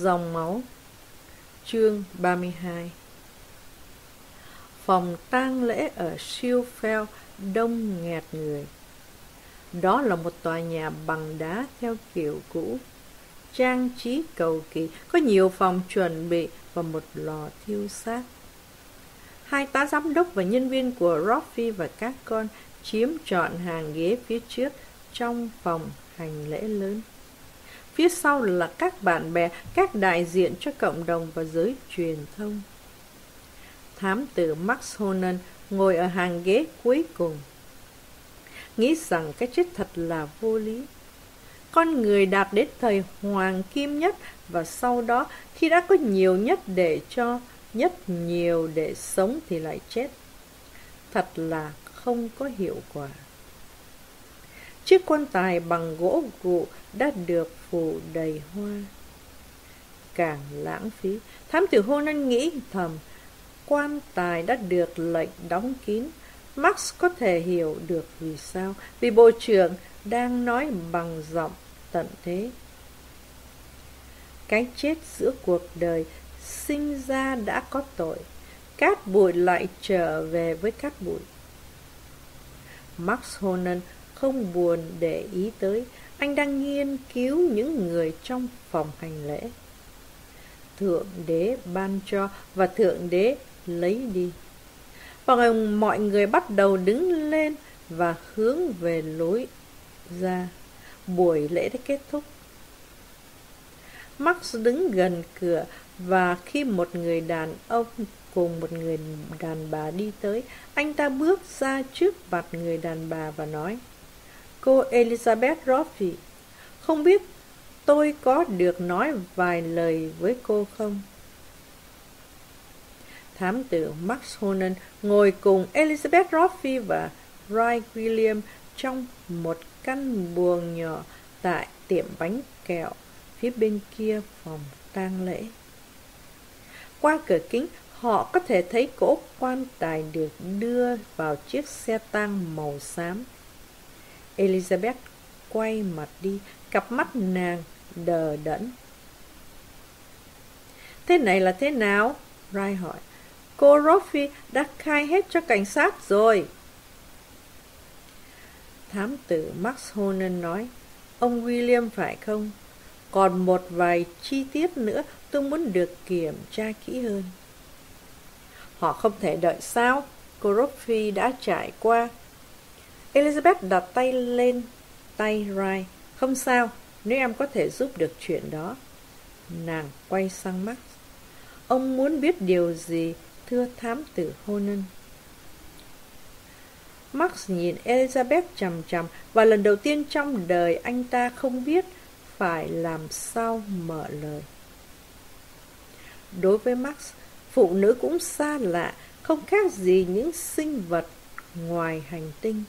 Dòng máu Chương 32 Phòng tang lễ ở Siêu đông nghẹt người. Đó là một tòa nhà bằng đá theo kiểu cũ, trang trí cầu kỳ, có nhiều phòng chuẩn bị và một lò thiêu xác. Hai tá giám đốc và nhân viên của Roffy và các con chiếm trọn hàng ghế phía trước trong phòng hành lễ lớn. Phía sau là các bạn bè, các đại diện cho cộng đồng và giới truyền thông. Thám tử Max Honan ngồi ở hàng ghế cuối cùng. Nghĩ rằng cái chết thật là vô lý. Con người đạt đến thời hoàng kim nhất và sau đó khi đã có nhiều nhất để cho, nhất nhiều để sống thì lại chết. Thật là không có hiệu quả. Chiếc quan tài bằng gỗ gụ đã được phủ đầy hoa. Càng lãng phí, thám tử hôn anh nghĩ thầm, quan tài đã được lệnh đóng kín. Max có thể hiểu được vì sao, vì bộ trưởng đang nói bằng giọng tận thế. Cái chết giữa cuộc đời sinh ra đã có tội, cát bụi lại trở về với cát bụi. Max Honan không buồn để ý tới, anh đang nghiên cứu những người trong phòng hành lễ. Thượng đế ban cho và Thượng đế lấy đi. Và mọi người bắt đầu đứng lên và hướng về lối ra. Buổi lễ đã kết thúc. Max đứng gần cửa và khi một người đàn ông cùng một người đàn bà đi tới, anh ta bước ra trước mặt người đàn bà và nói Cô Elizabeth Roffey, không biết tôi có được nói vài lời với cô không? Thám tử Max Honan ngồi cùng Elizabeth Roffey và Ray William trong một căn buồng nhỏ tại tiệm bánh kẹo phía bên kia phòng tang lễ. Qua cửa kính, họ có thể thấy cỗ quan tài được đưa vào chiếc xe tang màu xám. Elizabeth quay mặt đi, cặp mắt nàng đờ đẫn. Thế này là thế nào? Rai hỏi. Cô Roffy đã khai hết cho cảnh sát rồi. Thám tử Max Honan nói, ông William phải không? Còn một vài chi tiết nữa tôi muốn được kiểm tra kỹ hơn. Họ không thể đợi sao? Cô Roffy đã trải qua Elizabeth đặt tay lên tay Rai. Không sao, nếu em có thể giúp được chuyện đó. Nàng quay sang Max. Ông muốn biết điều gì, thưa thám tử Honan? Max nhìn Elizabeth chằm chằm và lần đầu tiên trong đời anh ta không biết phải làm sao mở lời. Đối với Max, phụ nữ cũng xa lạ, không khác gì những sinh vật ngoài hành tinh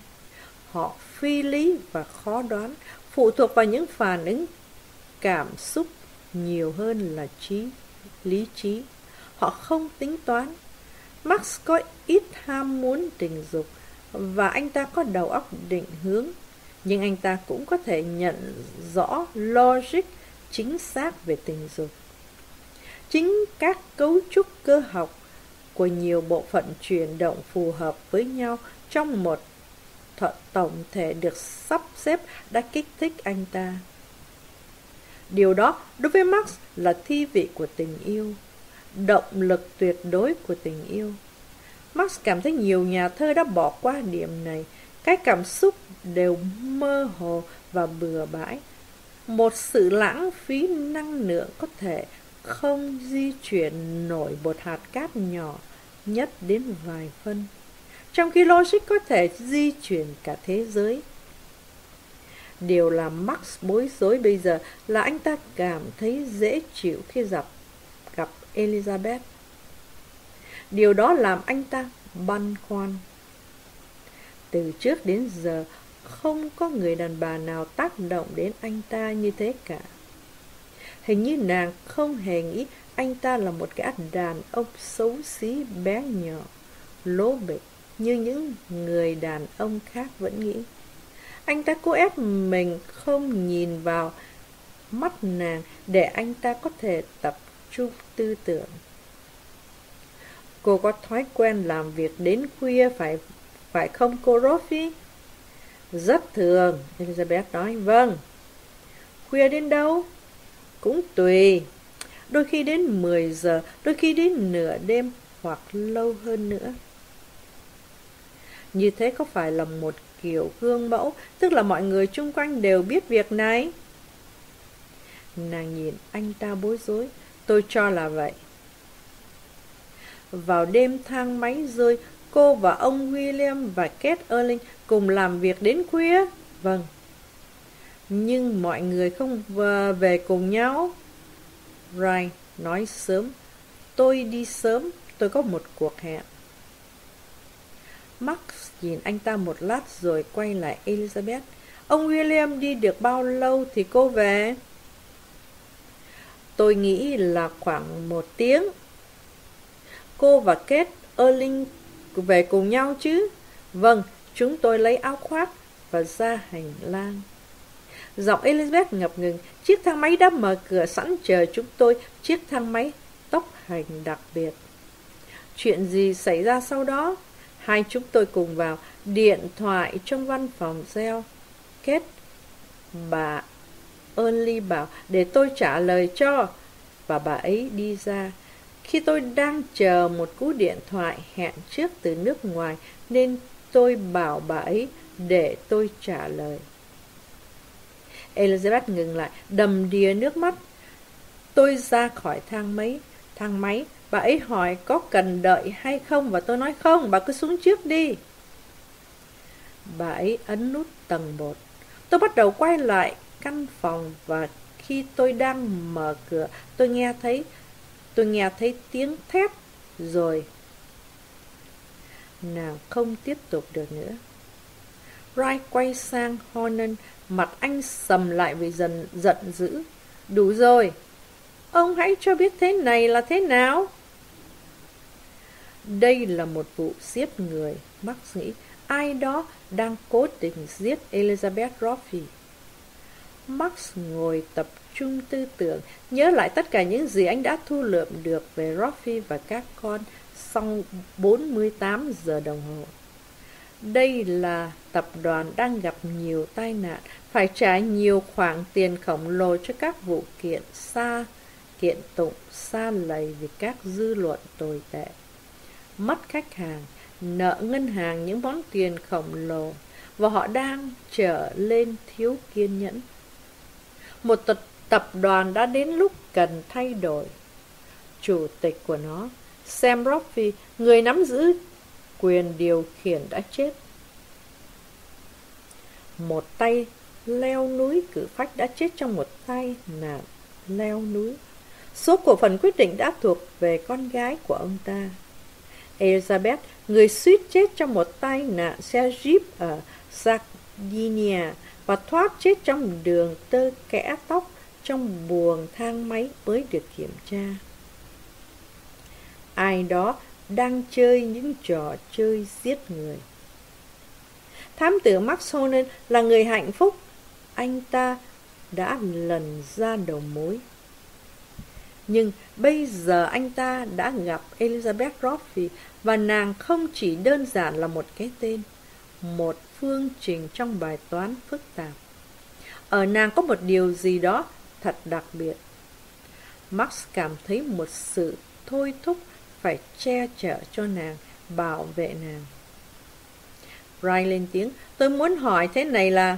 họ phi lý và khó đoán, phụ thuộc vào những phản ứng cảm xúc nhiều hơn là trí, lý trí. Họ không tính toán. Max có ít ham muốn tình dục và anh ta có đầu óc định hướng, nhưng anh ta cũng có thể nhận rõ logic chính xác về tình dục. Chính các cấu trúc cơ học của nhiều bộ phận chuyển động phù hợp với nhau trong một tổng thể được sắp xếp đã kích thích anh ta. Điều đó đối với Max là thi vị của tình yêu, động lực tuyệt đối của tình yêu. Max cảm thấy nhiều nhà thơ đã bỏ qua điểm này, cái cảm xúc đều mơ hồ và bừa bãi. Một sự lãng phí năng lượng có thể không di chuyển nổi một hạt cát nhỏ nhất đến vài phân trong khi logic có thể di chuyển cả thế giới. Điều làm Max bối rối bây giờ là anh ta cảm thấy dễ chịu khi gặp, gặp Elizabeth. Điều đó làm anh ta băn khoăn. Từ trước đến giờ, không có người đàn bà nào tác động đến anh ta như thế cả. Hình như nàng không hề nghĩ anh ta là một gã đàn ông xấu xí bé nhỏ, lố bịch như những người đàn ông khác vẫn nghĩ. Anh ta cố ép mình không nhìn vào mắt nàng để anh ta có thể tập trung tư tưởng. Cô có thói quen làm việc đến khuya phải phải không cô Rofi? Rất thường, Elizabeth nói. Vâng. Khuya đến đâu? Cũng tùy. Đôi khi đến 10 giờ, đôi khi đến nửa đêm hoặc lâu hơn nữa. Như thế có phải là một kiểu gương mẫu, tức là mọi người chung quanh đều biết việc này? Nàng nhìn anh ta bối rối, tôi cho là vậy. Vào đêm thang máy rơi, cô và ông William và Kate Erling cùng làm việc đến khuya? Vâng. Nhưng mọi người không về cùng nhau? Ryan nói sớm. Tôi đi sớm, tôi có một cuộc hẹn. Max nhìn anh ta một lát rồi quay lại Elizabeth. Ông William đi được bao lâu thì cô về? Tôi nghĩ là khoảng một tiếng. Cô và Kate Erling về cùng nhau chứ? Vâng, chúng tôi lấy áo khoác và ra hành lang. Giọng Elizabeth ngập ngừng, chiếc thang máy đã mở cửa sẵn chờ chúng tôi, chiếc thang máy tốc hành đặc biệt. Chuyện gì xảy ra sau đó? Hai chúng tôi cùng vào, điện thoại trong văn phòng reo. Kết, bà Ernly bảo để tôi trả lời cho, và bà ấy đi ra. Khi tôi đang chờ một cú điện thoại hẹn trước từ nước ngoài, nên tôi bảo bà ấy để tôi trả lời. Elizabeth ngừng lại, đầm đìa nước mắt. Tôi ra khỏi thang máy, thang máy, bà ấy hỏi có cần đợi hay không và tôi nói không, bà cứ xuống trước đi. Bà ấy ấn nút tầng 1. Tôi bắt đầu quay lại căn phòng và khi tôi đang mở cửa, tôi nghe thấy tôi nghe thấy tiếng thét rồi nàng không tiếp tục được nữa. Wright quay sang Honan, mặt anh sầm lại vì dần giận dữ. Đủ rồi, ông hãy cho biết thế này là thế nào? Đây là một vụ giết người, Max nghĩ. Ai đó đang cố tình giết Elizabeth Roffey. Max ngồi tập trung tư tưởng, nhớ lại tất cả những gì anh đã thu lượm được về Roffey và các con sau 48 giờ đồng hồ. Đây là tập đoàn đang gặp nhiều tai nạn, phải trả nhiều khoản tiền khổng lồ cho các vụ kiện xa, kiện tụng xa lầy vì các dư luận tồi tệ. Mất khách hàng, nợ ngân hàng những món tiền khổng lồ, và họ đang trở lên thiếu kiên nhẫn. Một tập, tập đoàn đã đến lúc cần thay đổi. Chủ tịch của nó Sam Roffey, người nắm giữ quyền điều khiển đã chết. Một tay leo núi cử phách đã chết trong một tay nạn leo núi. Số cổ phần quyết định đã thuộc về con gái của ông ta. Elizabeth, người suýt chết trong một tai nạn xe Jeep ở Sardinia và thoát chết trong đường tơ kẽ tóc trong buồng thang máy mới được kiểm tra ai đó đang chơi những trò chơi giết người. Thám tử Max Honen là người hạnh phúc. Anh ta đã lần ra đầu mối. Nhưng bây giờ anh ta đã gặp Elizabeth Roffey và nàng không chỉ đơn giản là một cái tên, một phương trình trong bài toán phức tạp. Ở nàng có một điều gì đó thật đặc biệt. Max cảm thấy một sự thôi thúc phải che chở cho nàng, bảo vệ nàng. Ray lên tiếng, tôi muốn hỏi thế này là...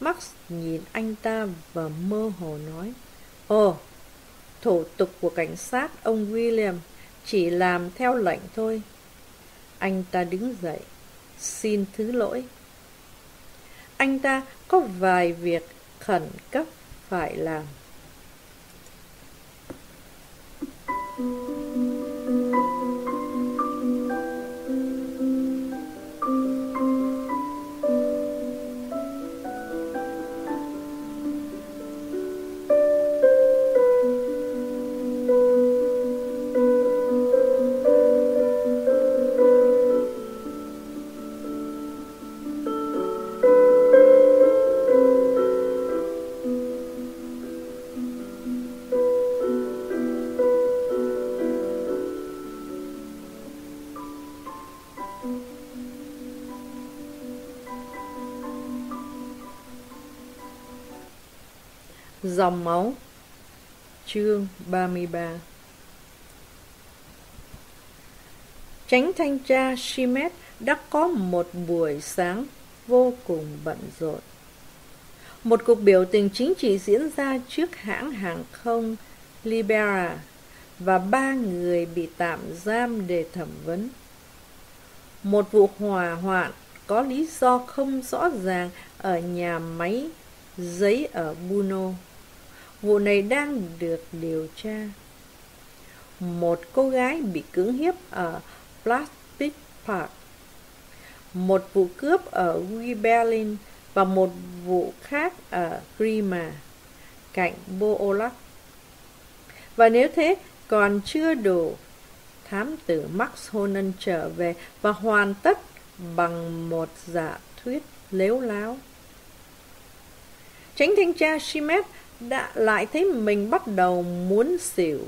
Max nhìn anh ta và mơ hồ nói, Ồ, thủ tục của cảnh sát ông William chỉ làm theo lệnh thôi. Anh ta đứng dậy, xin thứ lỗi. Anh ta có vài việc khẩn cấp phải làm. Thank you. Dòng máu Chương 33 Tránh thanh tra Shimet đã có một buổi sáng vô cùng bận rộn. Một cuộc biểu tình chính trị diễn ra trước hãng hàng không Libera và ba người bị tạm giam để thẩm vấn. Một vụ hỏa hoạn có lý do không rõ ràng ở nhà máy giấy ở Buno. Vụ này đang được điều tra. Một cô gái bị cưỡng hiếp ở Plastic Park. Một vụ cướp ở Wiberlin và một vụ khác ở Grima, cạnh Boolak. Và nếu thế còn chưa đủ, thám tử Max Honan trở về và hoàn tất bằng một giả thuyết lếu láo. Tránh thanh tra Shimet đã lại thấy mình bắt đầu muốn xỉu.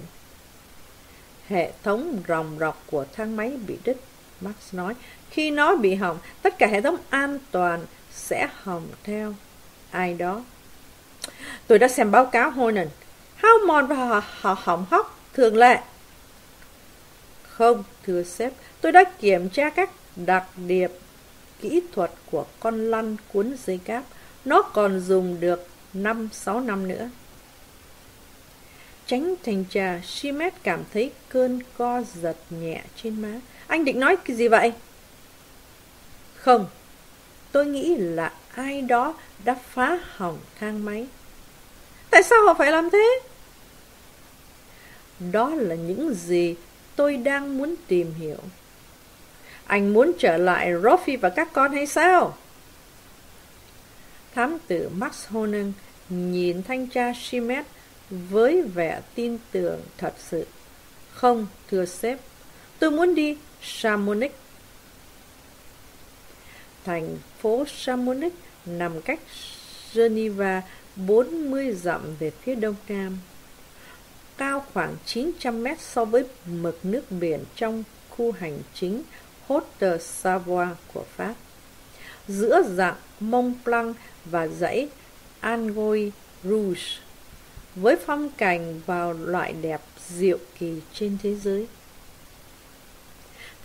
Hệ thống ròng rọc của thang máy bị đứt. Max nói, khi nó bị hỏng, tất cả hệ thống an toàn sẽ hỏng theo. Ai đó? Tôi đã xem báo cáo Honan. Hao mòn và họ hỏng hóc, thường lệ. Không, thưa sếp, tôi đã kiểm tra các đặc điểm kỹ thuật của con lăn cuốn dây cáp. Nó còn dùng được 5-6 năm nữa. Tránh thành trà, Shimet cảm thấy cơn co giật nhẹ trên má. Anh định nói cái gì vậy? Không, tôi nghĩ là ai đó đã phá hỏng thang máy. Tại sao họ phải làm thế? Đó là những gì tôi đang muốn tìm hiểu. Anh muốn trở lại Rofi và các con hay sao? Thám tử Max Honen nhìn thanh tra Shimet với vẻ tin tưởng thật sự. Không, thưa sếp, tôi muốn đi Chamonix. Thành phố Chamonix nằm cách Geneva 40 dặm về phía đông nam. Cao khoảng 900 mét so với mực nước biển trong khu hành chính Haute Savoie của Pháp. Giữa dạng Mont Blanc và dãy Angoy Rouge, với phong cảnh vào loại đẹp diệu kỳ trên thế giới.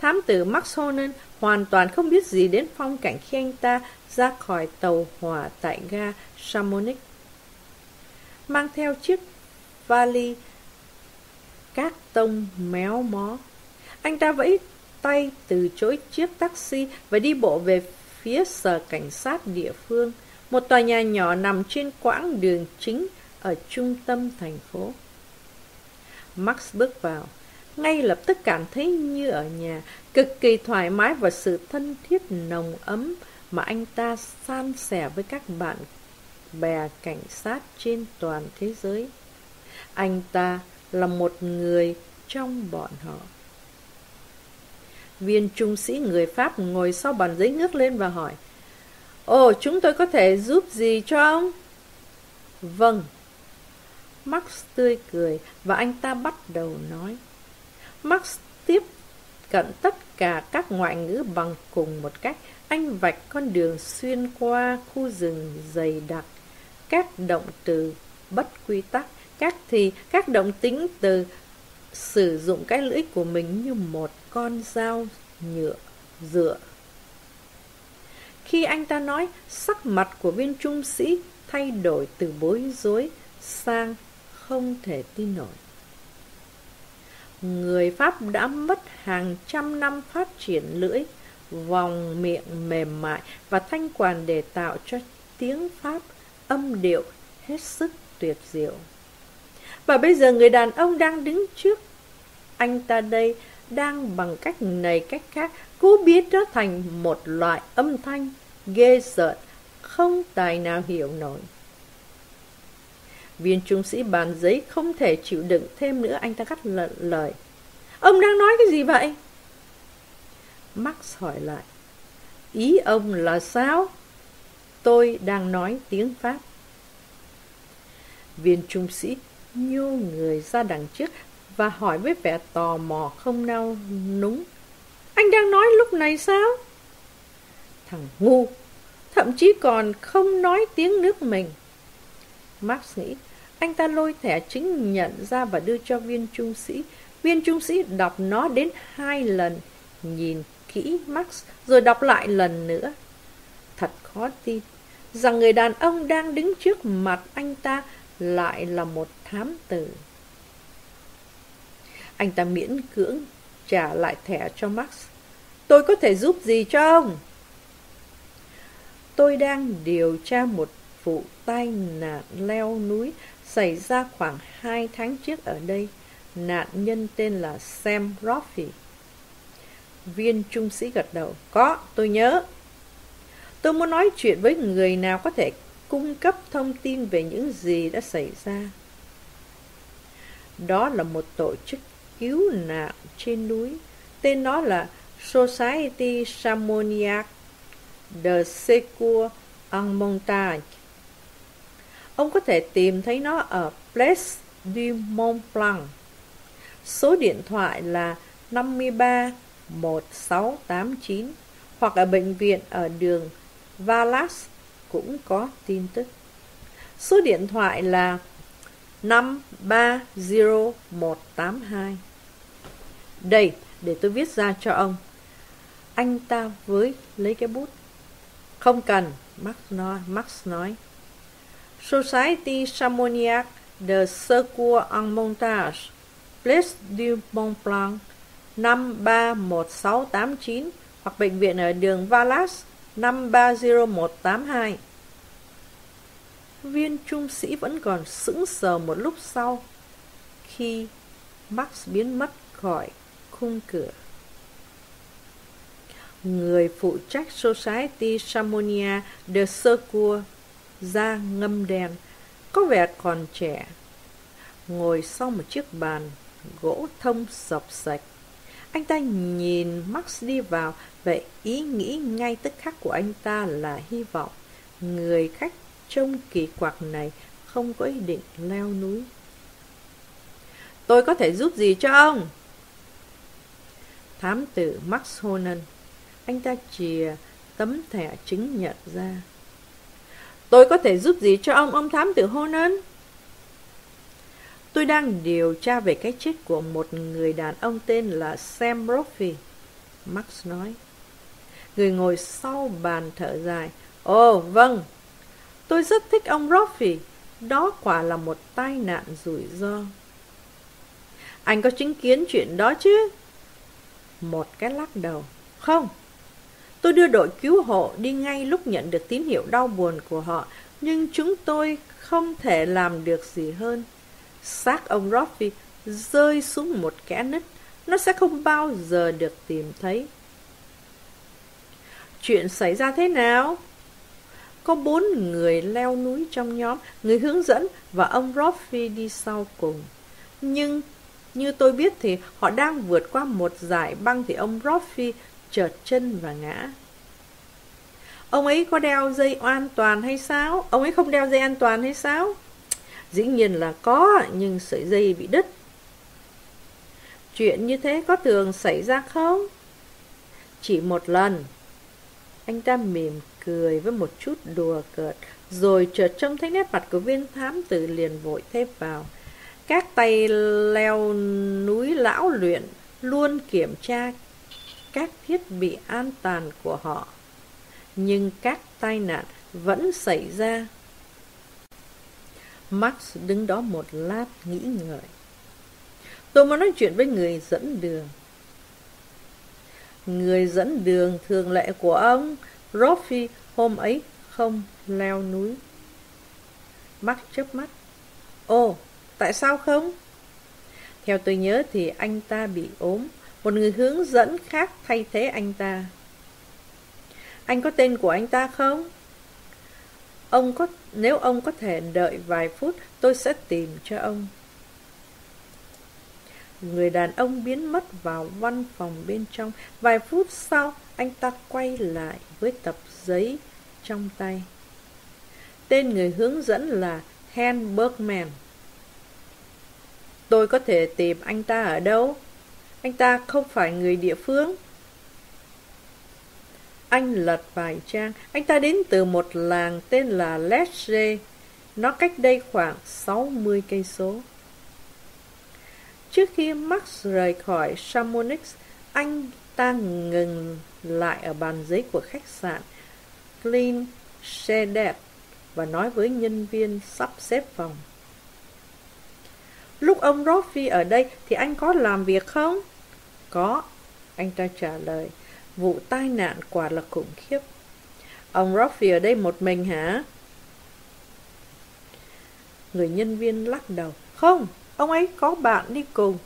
Thám tử Max Honen hoàn toàn không biết gì đến phong cảnh khi anh ta ra khỏi tàu hỏa tại ga Chamonix. Mang theo chiếc vali cát tông méo mó. Anh ta vẫy tay từ chối chiếc taxi và đi bộ về phía sở cảnh sát địa phương, một tòa nhà nhỏ nằm trên quãng đường chính ở trung tâm thành phố. Max bước vào, ngay lập tức cảm thấy như ở nhà, cực kỳ thoải mái và sự thân thiết nồng ấm mà anh ta san sẻ với các bạn bè cảnh sát trên toàn thế giới. Anh ta là một người trong bọn họ. Viên trung sĩ người Pháp ngồi sau bàn giấy ngước lên và hỏi Ồ, chúng tôi có thể giúp gì cho ông? Vâng. Max tươi cười và anh ta bắt đầu nói. Max tiếp cận tất cả các ngoại ngữ bằng cùng một cách. Anh vạch con đường xuyên qua khu rừng dày đặc. Các động từ bất quy tắc, các thì các động tính từ sử dụng cái lưỡi của mình như một con dao nhựa dựa. Khi anh ta nói, sắc mặt của viên trung sĩ thay đổi từ bối rối sang không thể tin nổi. Người Pháp đã mất hàng trăm năm phát triển lưỡi, vòng miệng mềm mại và thanh quản để tạo cho tiếng Pháp âm điệu hết sức tuyệt diệu. Và bây giờ người đàn ông đang đứng trước anh ta đây đang bằng cách này cách khác cố biến nó thành một loại âm thanh ghê sợ không tài nào hiểu nổi. Viên trung sĩ bàn giấy không thể chịu đựng thêm nữa, anh ta cắt lời. Ông đang nói cái gì vậy? Max hỏi lại. Ý ông là sao? Tôi đang nói tiếng Pháp. Viên trung sĩ nhô người ra đằng trước và hỏi với vẻ tò mò không nao núng. Anh đang nói lúc này sao? Thằng ngu, thậm chí còn không nói tiếng nước mình. Max nghĩ, Anh ta lôi thẻ chính nhận ra và đưa cho viên trung sĩ. Viên trung sĩ đọc nó đến hai lần, nhìn kỹ Max rồi đọc lại lần nữa. Thật khó tin rằng người đàn ông đang đứng trước mặt anh ta lại là một thám tử. Anh ta miễn cưỡng trả lại thẻ cho Max. Tôi có thể giúp gì cho ông? Tôi đang điều tra một vụ tai nạn leo núi xảy ra khoảng hai tháng trước ở đây. Nạn nhân tên là Sam Roffey. Viên trung sĩ gật đầu. Có, tôi nhớ. Tôi muốn nói chuyện với người nào có thể cung cấp thông tin về những gì đã xảy ra. Đó là một tổ chức cứu nạn trên núi. Tên nó là Society samoniac de Secours en Montagne. Ông có thể tìm thấy nó ở Place du Mont Blanc. Số điện thoại là 53 1689 hoặc ở bệnh viện ở đường Valas cũng có tin tức. Số điện thoại là 530182. Đây, để tôi viết ra cho ông. Anh ta với lấy cái bút. Không cần, Max nói. Max nói. Society Chamonix de Secours en Montage, Place du Mont Blanc, 531689 hoặc bệnh viện ở đường Valas 530182. Viên trung sĩ vẫn còn sững sờ một lúc sau khi Max biến mất khỏi khung cửa. Người phụ trách Society Samonia de Secours da ngâm đen, có vẻ còn trẻ, ngồi sau một chiếc bàn gỗ thông sọc sạch. Anh ta nhìn Max đi vào và ý nghĩ ngay tức khắc của anh ta là hy vọng người khách trông kỳ quặc này không có ý định leo núi. Tôi có thể giúp gì cho ông? Thám tử Max Honan. Anh ta chìa tấm thẻ chứng nhận ra. Tôi có thể giúp gì cho ông, ông thám tử Honan? Tôi đang điều tra về cái chết của một người đàn ông tên là Sam Roffey. Max nói. Người ngồi sau bàn thở dài. Ồ, vâng. Tôi rất thích ông Roffey. Đó quả là một tai nạn rủi ro. Anh có chứng kiến chuyện đó chứ? Một cái lắc đầu. Không. Tôi đưa đội cứu hộ đi ngay lúc nhận được tín hiệu đau buồn của họ, nhưng chúng tôi không thể làm được gì hơn. Xác ông Roffey rơi xuống một kẽ nứt, nó sẽ không bao giờ được tìm thấy. Chuyện xảy ra thế nào? Có bốn người leo núi trong nhóm, người hướng dẫn và ông Roffey đi sau cùng. Nhưng như tôi biết thì họ đang vượt qua một dải băng thì ông roffy trượt chân và ngã. Ông ấy có đeo dây an toàn hay sao? Ông ấy không đeo dây an toàn hay sao? Dĩ nhiên là có, nhưng sợi dây bị đứt. Chuyện như thế có thường xảy ra không? Chỉ một lần. Anh ta mỉm cười với một chút đùa cợt, rồi chợt trông thấy nét mặt của viên thám tử liền vội thêm vào. Các tay leo núi lão luyện luôn kiểm tra các thiết bị an toàn của họ. Nhưng các tai nạn vẫn xảy ra. Max đứng đó một lát nghĩ ngợi. Tôi muốn nói chuyện với người dẫn đường. Người dẫn đường thường lệ của ông, Roffy hôm ấy không leo núi. Max chớp mắt. ô tại sao không? Theo tôi nhớ thì anh ta bị ốm một người hướng dẫn khác thay thế anh ta. Anh có tên của anh ta không? Ông có nếu ông có thể đợi vài phút, tôi sẽ tìm cho ông. Người đàn ông biến mất vào văn phòng bên trong. Vài phút sau, anh ta quay lại với tập giấy trong tay. Tên người hướng dẫn là Hen Bergman. Tôi có thể tìm anh ta ở đâu? Anh ta không phải người địa phương. Anh lật vài trang. Anh ta đến từ một làng tên là Lecce, Nó cách đây khoảng 60 cây số. Trước khi Max rời khỏi Chamonix, anh ta ngừng lại ở bàn giấy của khách sạn Clean Shaded và nói với nhân viên sắp xếp phòng. Lúc ông Roffy ở đây thì anh có làm việc không? Có, anh ta trả lời. Vụ tai nạn quả là khủng khiếp. Ông Roffy ở đây một mình hả? Người nhân viên lắc đầu. Không, ông ấy có bạn đi cùng.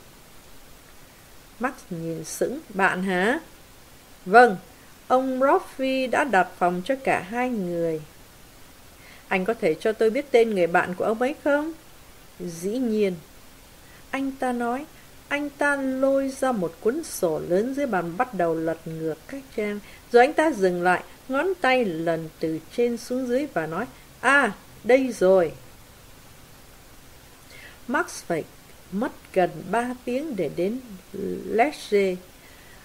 Max nhìn sững. Bạn hả? Vâng, ông Roffy đã đặt phòng cho cả hai người. Anh có thể cho tôi biết tên người bạn của ông ấy không? Dĩ nhiên. Anh ta nói, anh ta lôi ra một cuốn sổ lớn dưới bàn bắt đầu lật ngược các trang. Rồi anh ta dừng lại, ngón tay lần từ trên xuống dưới và nói, À, đây rồi. Max phải mất gần 3 tiếng để đến Lecce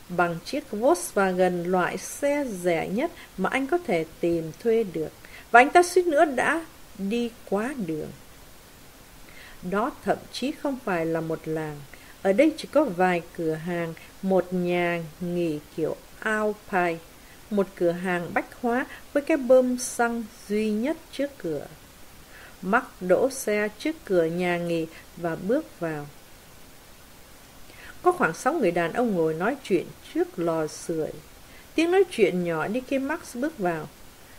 bằng chiếc Volkswagen loại xe rẻ nhất mà anh có thể tìm thuê được. Và anh ta suýt nữa đã đi quá đường. Đó thậm chí không phải là một làng. Ở đây chỉ có vài cửa hàng, một nhà nghỉ kiểu Alpine, một cửa hàng bách hóa với cái bơm xăng duy nhất trước cửa. Mắc đỗ xe trước cửa nhà nghỉ và bước vào. Có khoảng sáu người đàn ông ngồi nói chuyện trước lò sưởi. Tiếng nói chuyện nhỏ đi khi Max bước vào.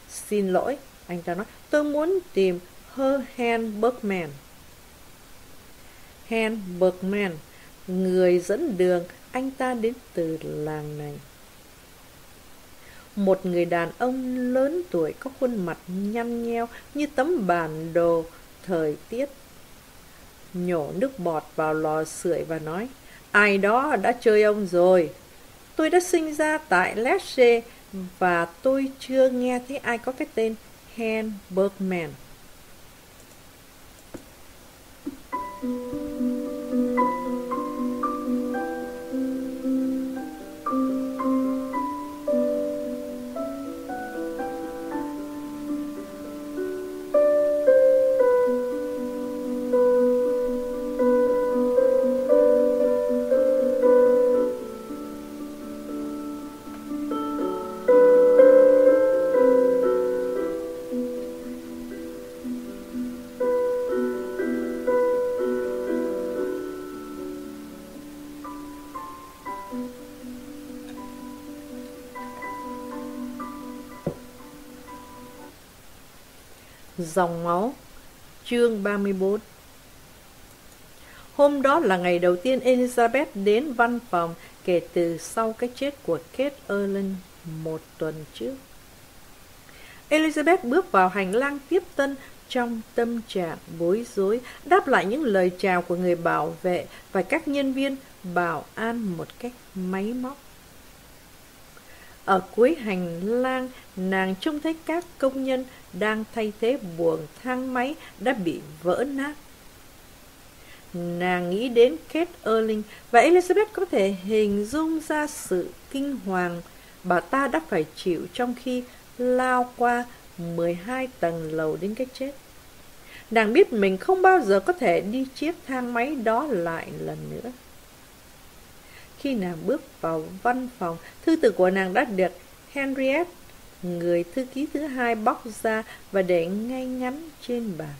Xin lỗi, anh ta nói, tôi muốn tìm Herhan Bergman. Hen Bergman, người dẫn đường, anh ta đến từ làng này. Một người đàn ông lớn tuổi có khuôn mặt nhăn nheo như tấm bản đồ thời tiết. Nhổ nước bọt vào lò sưởi và nói, ai đó đã chơi ông rồi. Tôi đã sinh ra tại Lecce và tôi chưa nghe thấy ai có cái tên Hen Bergman. Dòng máu Chương 34 Hôm đó là ngày đầu tiên Elizabeth đến văn phòng kể từ sau cái chết của Kate Erland một tuần trước. Elizabeth bước vào hành lang tiếp tân trong tâm trạng bối rối, đáp lại những lời chào của người bảo vệ và các nhân viên bảo an một cách máy móc. Ở cuối hành lang, nàng trông thấy các công nhân đang thay thế buồng thang máy đã bị vỡ nát. Nàng nghĩ đến Kate Erling và Elizabeth có thể hình dung ra sự kinh hoàng bà ta đã phải chịu trong khi lao qua 12 tầng lầu đến cái chết. Nàng biết mình không bao giờ có thể đi chiếc thang máy đó lại lần nữa. Khi nàng bước vào văn phòng, thư tử của nàng đã được Henriette, người thư ký thứ hai bóc ra và để ngay ngắn trên bàn.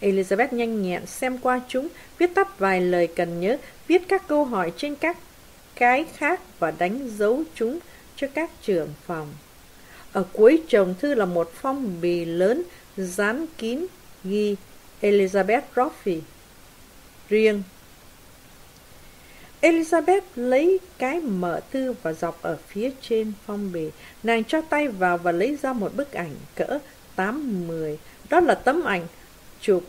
Elizabeth nhanh nhẹn xem qua chúng, viết tắt vài lời cần nhớ, viết các câu hỏi trên các cái khác và đánh dấu chúng cho các trưởng phòng. Ở cuối chồng thư là một phong bì lớn dán kín ghi Elizabeth Roffey. Riêng Elizabeth lấy cái mở thư và dọc ở phía trên phong bì. Nàng cho tay vào và lấy ra một bức ảnh cỡ 8-10. Đó là tấm ảnh chụp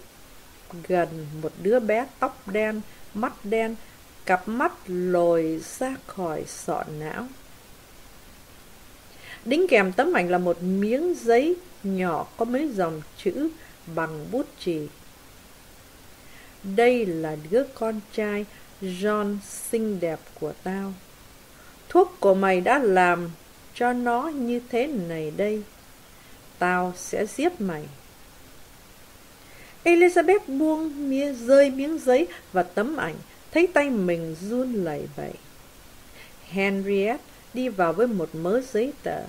gần một đứa bé tóc đen, mắt đen, cặp mắt lồi ra khỏi sọ não. Đính kèm tấm ảnh là một miếng giấy nhỏ có mấy dòng chữ bằng bút chì. Đây là đứa con trai John xinh đẹp của tao. Thuốc của mày đã làm cho nó như thế này đây. Tao sẽ giết mày. Elizabeth buông mía rơi miếng giấy và tấm ảnh, thấy tay mình run lẩy bẩy. Henriette đi vào với một mớ giấy tờ.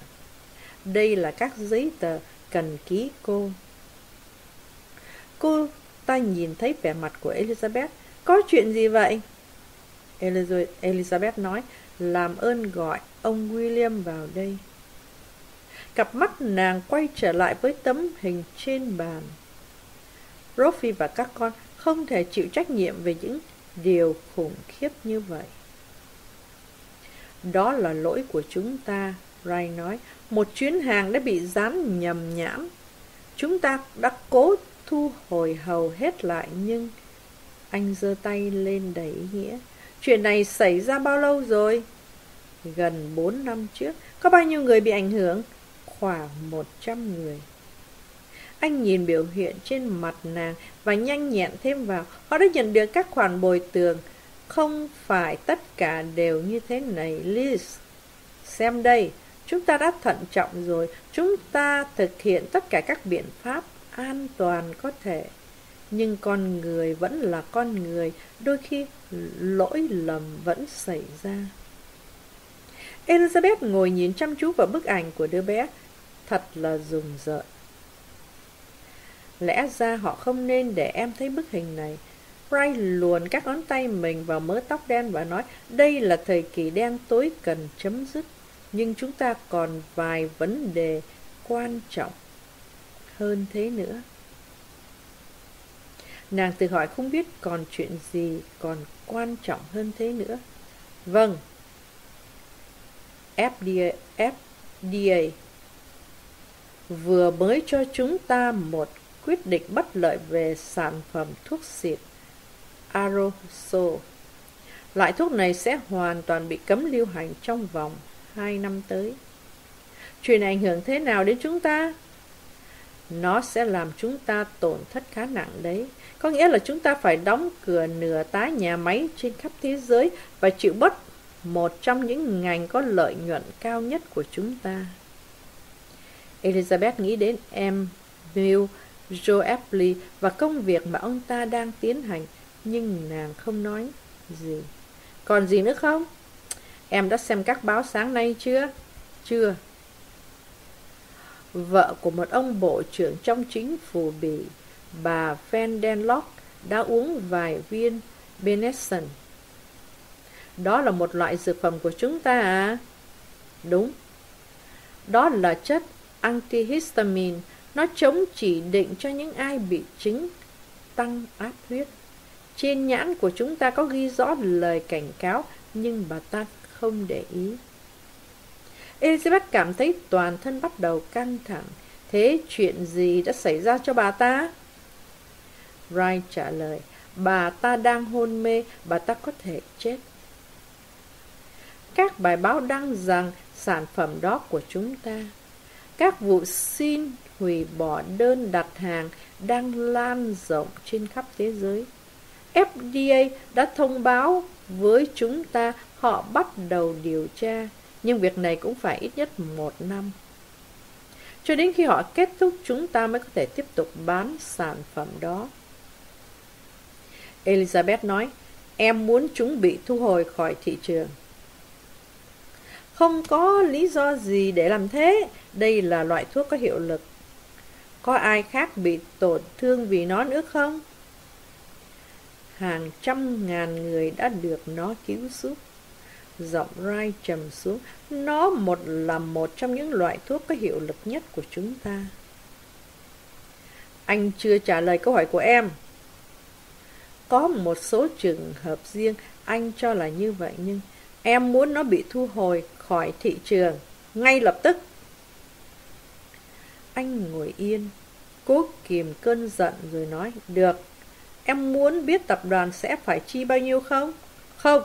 Đây là các giấy tờ cần ký cô. Cô ta nhìn thấy vẻ mặt của Elizabeth. Có chuyện gì vậy? Elizabeth nói, làm ơn gọi ông William vào đây. Cặp mắt nàng quay trở lại với tấm hình trên bàn. Rofi và các con không thể chịu trách nhiệm về những điều khủng khiếp như vậy. Đó là lỗi của chúng ta, Ray nói. Một chuyến hàng đã bị dán nhầm nhãn. Chúng ta đã cố thu hồi hầu hết lại nhưng... Anh giơ tay lên đầy ý nghĩa. Chuyện này xảy ra bao lâu rồi? Gần 4 năm trước. Có bao nhiêu người bị ảnh hưởng? Khoảng 100 người. Anh nhìn biểu hiện trên mặt nàng và nhanh nhẹn thêm vào. Họ đã nhận được các khoản bồi thường. Không phải tất cả đều như thế này, Liz. Xem đây, chúng ta đã thận trọng rồi. Chúng ta thực hiện tất cả các biện pháp an toàn có thể. Nhưng con người vẫn là con người, đôi khi lỗi lầm vẫn xảy ra. Elizabeth ngồi nhìn chăm chú vào bức ảnh của đứa bé, thật là rùng rợn. Lẽ ra họ không nên để em thấy bức hình này. Bright luồn các ngón tay mình vào mớ tóc đen và nói đây là thời kỳ đen tối cần chấm dứt. Nhưng chúng ta còn vài vấn đề quan trọng hơn thế nữa. Nàng tự hỏi không biết còn chuyện gì còn quan trọng hơn thế nữa. Vâng. FDA, FDA vừa mới cho chúng ta một quyết định bất lợi về sản phẩm thuốc xịt aerosol. Loại thuốc này sẽ hoàn toàn bị cấm lưu hành trong vòng 2 năm tới. Chuyện ảnh hưởng thế nào đến chúng ta? Nó sẽ làm chúng ta tổn thất khá nặng đấy. Có nghĩa là chúng ta phải đóng cửa nửa tá nhà máy trên khắp thế giới và chịu bất một trong những ngành có lợi nhuận cao nhất của chúng ta. Elizabeth nghĩ đến em Bill Joe Epley và công việc mà ông ta đang tiến hành, nhưng nàng không nói gì. Còn gì nữa không? Em đã xem các báo sáng nay chưa? Chưa. Vợ của một ông bộ trưởng trong chính phủ Bỉ, bà Van Den Lock, đã uống vài viên Benesson. Đó là một loại dược phẩm của chúng ta à? Đúng. Đó là chất antihistamine nó chống chỉ định cho những ai bị chứng tăng áp huyết. Trên nhãn của chúng ta có ghi rõ lời cảnh cáo, nhưng bà ta không để ý. Elizabeth cảm thấy toàn thân bắt đầu căng thẳng. Thế chuyện gì đã xảy ra cho bà ta? Wright trả lời, bà ta đang hôn mê, bà ta có thể chết. Các bài báo đăng rằng sản phẩm đó của chúng ta. Các vụ xin hủy bỏ đơn đặt hàng đang lan rộng trên khắp thế giới. FDA đã thông báo với chúng ta họ bắt đầu điều tra, nhưng việc này cũng phải ít nhất một năm. Cho đến khi họ kết thúc chúng ta mới có thể tiếp tục bán sản phẩm đó. Elizabeth nói, em muốn chúng bị thu hồi khỏi thị trường. Không có lý do gì để làm thế, đây là loại thuốc có hiệu lực có ai khác bị tổn thương vì nó nữa không? Hàng trăm ngàn người đã được nó cứu giúp. Giọng Rai trầm xuống. Nó một là một trong những loại thuốc có hiệu lực nhất của chúng ta. Anh chưa trả lời câu hỏi của em. Có một số trường hợp riêng anh cho là như vậy nhưng em muốn nó bị thu hồi khỏi thị trường ngay lập tức. Anh ngồi yên, cố kìm cơn giận rồi nói, được, em muốn biết tập đoàn sẽ phải chi bao nhiêu không? Không.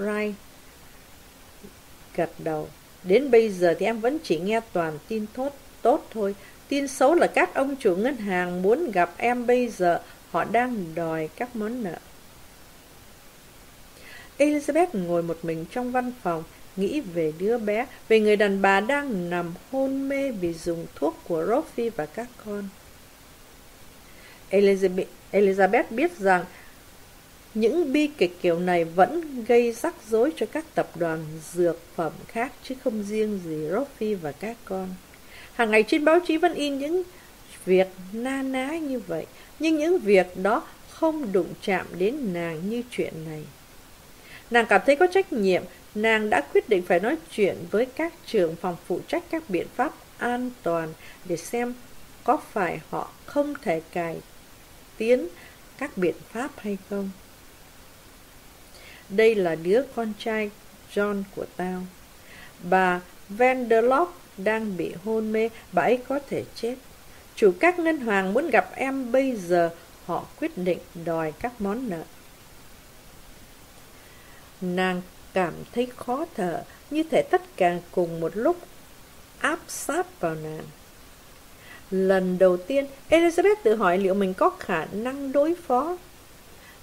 Wright gật đầu. Đến bây giờ thì em vẫn chỉ nghe toàn tin tốt, tốt thôi. Tin xấu là các ông chủ ngân hàng muốn gặp em bây giờ, họ đang đòi các món nợ. Elizabeth ngồi một mình trong văn phòng, nghĩ về đứa bé, về người đàn bà đang nằm hôn mê vì dùng thuốc của Rofi và các con. Elizabeth, Elizabeth biết rằng những bi kịch kiểu này vẫn gây rắc rối cho các tập đoàn dược phẩm khác chứ không riêng gì rofi và các con. Hàng ngày trên báo chí vẫn in những việc na ná như vậy, nhưng những việc đó không đụng chạm đến nàng như chuyện này. Nàng cảm thấy có trách nhiệm, nàng đã quyết định phải nói chuyện với các trưởng phòng phụ trách các biện pháp an toàn để xem có phải họ không thể cải tiến các biện pháp hay không. Đây là đứa con trai John của tao. Bà Vanderlock đang bị hôn mê, bà ấy có thể chết. Chủ các ngân hàng muốn gặp em bây giờ, họ quyết định đòi các món nợ. Nàng cảm thấy khó thở, như thể tất cả cùng một lúc áp sát vào nàng. Lần đầu tiên, Elizabeth tự hỏi liệu mình có khả năng đối phó.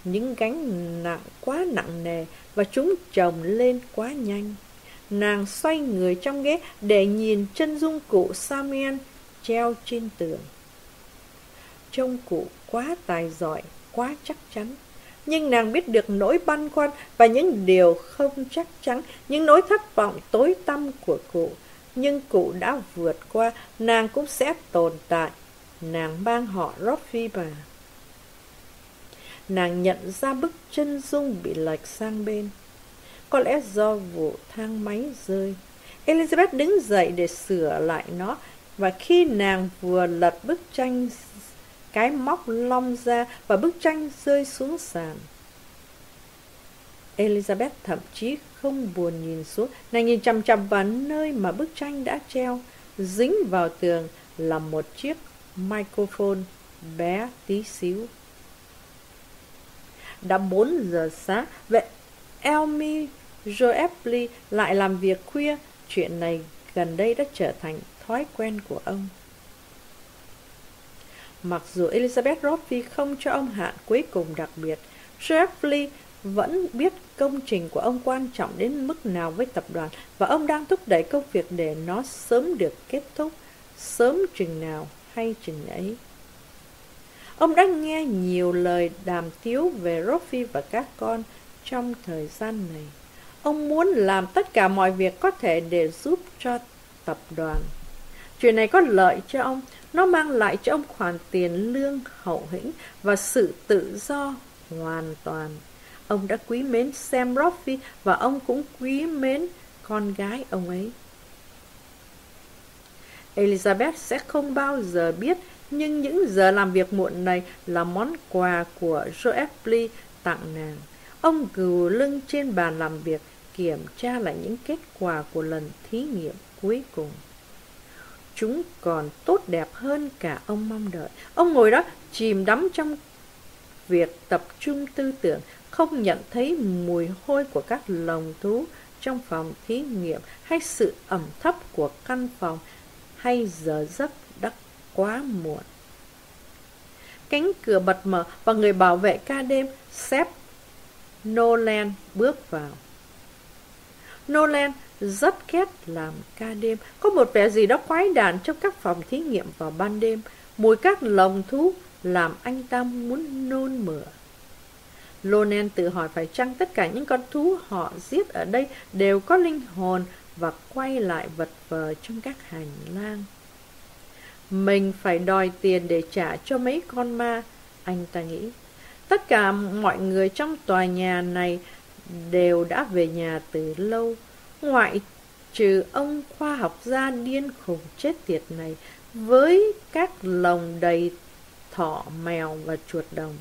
Những gánh nặng quá nặng nề và chúng chồng lên quá nhanh. Nàng xoay người trong ghế để nhìn chân dung cụ Samuel treo trên tường. Trông cụ quá tài giỏi, quá chắc chắn. Nhưng nàng biết được nỗi băn khoăn và những điều không chắc chắn, những nỗi thất vọng tối tăm của cụ. Nhưng cụ đã vượt qua, nàng cũng sẽ tồn tại. Nàng mang họ Roffy mà. Nàng nhận ra bức chân dung bị lệch sang bên. Có lẽ do vụ thang máy rơi. Elizabeth đứng dậy để sửa lại nó, và khi nàng vừa lật bức tranh, cái móc long ra và bức tranh rơi xuống sàn. Elizabeth thậm chí không buồn nhìn xuống, nàng nhìn chằm chằm vào nơi mà bức tranh đã treo, dính vào tường là một chiếc microphone bé tí xíu. Đã bốn giờ sáng, vậy Elmi Joepli lại làm việc khuya, chuyện này gần đây đã trở thành thói quen của ông. Mặc dù Elizabeth Roffey không cho ông hạn cuối cùng đặc biệt, Joepli vẫn biết công trình của ông quan trọng đến mức nào với tập đoàn và ông đang thúc đẩy công việc để nó sớm được kết thúc, sớm chừng nào hay chừng ấy. Ông đã nghe nhiều lời đàm tiếu về Roffy và các con trong thời gian này. Ông muốn làm tất cả mọi việc có thể để giúp cho tập đoàn. Chuyện này có lợi cho ông, nó mang lại cho ông khoản tiền lương hậu hĩnh và sự tự do hoàn toàn. Ông đã quý mến Sam Roffy và ông cũng quý mến con gái ông ấy. Elizabeth sẽ không bao giờ biết, nhưng những giờ làm việc muộn này là món quà của Joe Lee tặng nàng. Ông gù lưng trên bàn làm việc, kiểm tra lại những kết quả của lần thí nghiệm cuối cùng. Chúng còn tốt đẹp hơn cả ông mong đợi. Ông ngồi đó chìm đắm trong việc tập trung tư tưởng, không nhận thấy mùi hôi của các lồng thú trong phòng thí nghiệm hay sự ẩm thấp của căn phòng hay giờ giấc quá muộn. Cánh cửa bật mở và người bảo vệ ca đêm xếp Nolan bước vào. Nolan rất ghét làm ca đêm. Có một vẻ gì đó quái đản trong các phòng thí nghiệm vào ban đêm. Mùi các lồng thú làm anh ta muốn nôn mửa. Lonen tự hỏi phải chăng tất cả những con thú họ giết ở đây đều có linh hồn và quay lại vật vờ trong các hành lang. Mình phải đòi tiền để trả cho mấy con ma, anh ta nghĩ. Tất cả mọi người trong tòa nhà này đều đã về nhà từ lâu, ngoại trừ ông khoa học gia điên khùng chết tiệt này với các lồng đầy thỏ, mèo và chuột đồng.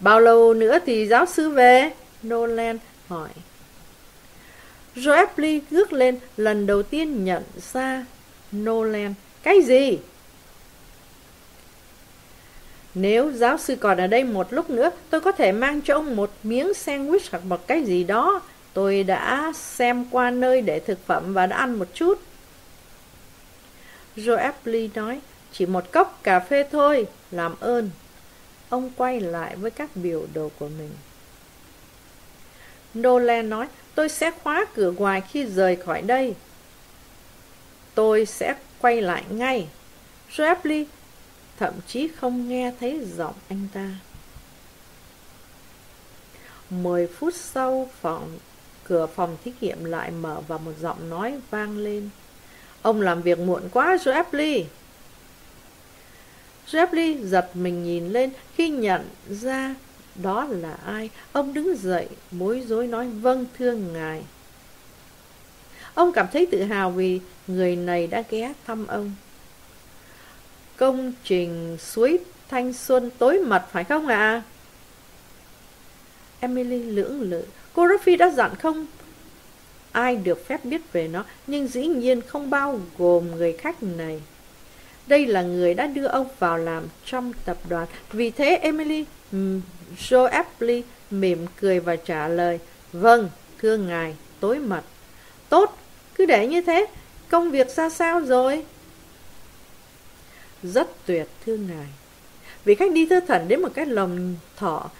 Bao lâu nữa thì giáo sư về? Nolan hỏi. Joe Lee ngước lên lần đầu tiên nhận ra Nolan. Cái gì? Nếu giáo sư còn ở đây một lúc nữa, tôi có thể mang cho ông một miếng sandwich hoặc một cái gì đó. Tôi đã xem qua nơi để thực phẩm và đã ăn một chút. Joe Lee nói, chỉ một cốc cà phê thôi, làm ơn. Ông quay lại với các biểu đồ của mình. Nolan nói, tôi sẽ khóa cửa ngoài khi rời khỏi đây. Tôi sẽ quay lại ngay. Joe thậm chí không nghe thấy giọng anh ta. Mười phút sau, phòng, cửa phòng thí nghiệm lại mở và một giọng nói vang lên. Ông làm việc muộn quá, Joe Jepley giật mình nhìn lên khi nhận ra đó là ai. Ông đứng dậy, bối rối nói vâng thưa ngài. Ông cảm thấy tự hào vì người này đã ghé thăm ông. Công trình suối thanh xuân tối mật phải không ạ? À? Emily lưỡng lự. Cô Ruffy đã dặn không ai được phép biết về nó, nhưng dĩ nhiên không bao gồm người khách này. Đây là người đã đưa ông vào làm trong tập đoàn. Vì thế Emily ừ, Joe Appley mỉm cười và trả lời Vâng, thưa ngài, tối mật Tốt, cứ để như thế Công việc ra sao rồi? Rất tuyệt, thưa ngài Vị khách đi thơ thần đến một cái lồng thọ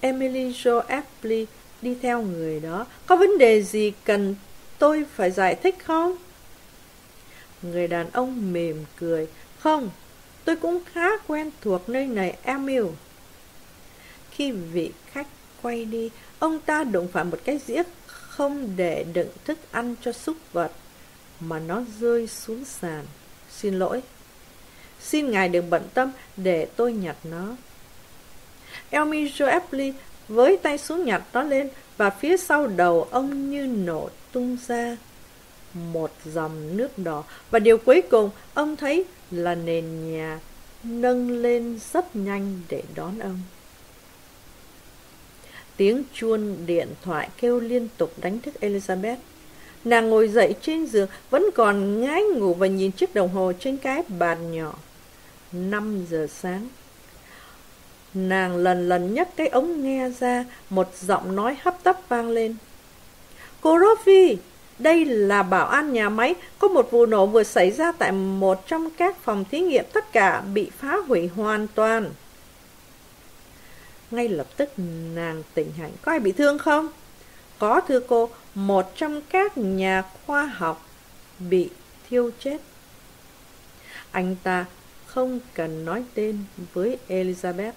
Emily Joe đi theo người đó Có vấn đề gì cần tôi phải giải thích không? Người đàn ông mềm cười Không, tôi cũng khá quen thuộc nơi này Emil Khi vị khách quay đi Ông ta đụng phải một cái dĩa không để đựng thức ăn cho súc vật, Mà nó rơi xuống sàn. Xin lỗi. Xin ngài đừng bận tâm để tôi nhặt nó. Elmi Joepli với tay xuống nhặt nó lên Và phía sau đầu ông như nổ tung ra một dòng nước đỏ. Và điều cuối cùng, ông thấy là nền nhà nâng lên rất nhanh để đón ông tiếng chuông điện thoại kêu liên tục đánh thức elizabeth. Nàng ngồi dậy trên giường vẫn còn ngái ngủ và nhìn chiếc đồng hồ trên cái bàn nhỏ. Năm giờ sáng nàng lần lần nhấc cái ống nghe ra một giọng nói hấp tấp vang lên. Cô rofi đây là bảo an nhà máy, có một vụ nổ vừa xảy ra tại một trong các phòng thí nghiệm tất cả bị phá hủy hoàn toàn. Ngay lập tức nàng tỉnh hạnh, có ai bị thương không? Có thưa cô, một trong các nhà khoa học bị thiêu chết. Anh ta không cần nói tên với Elizabeth.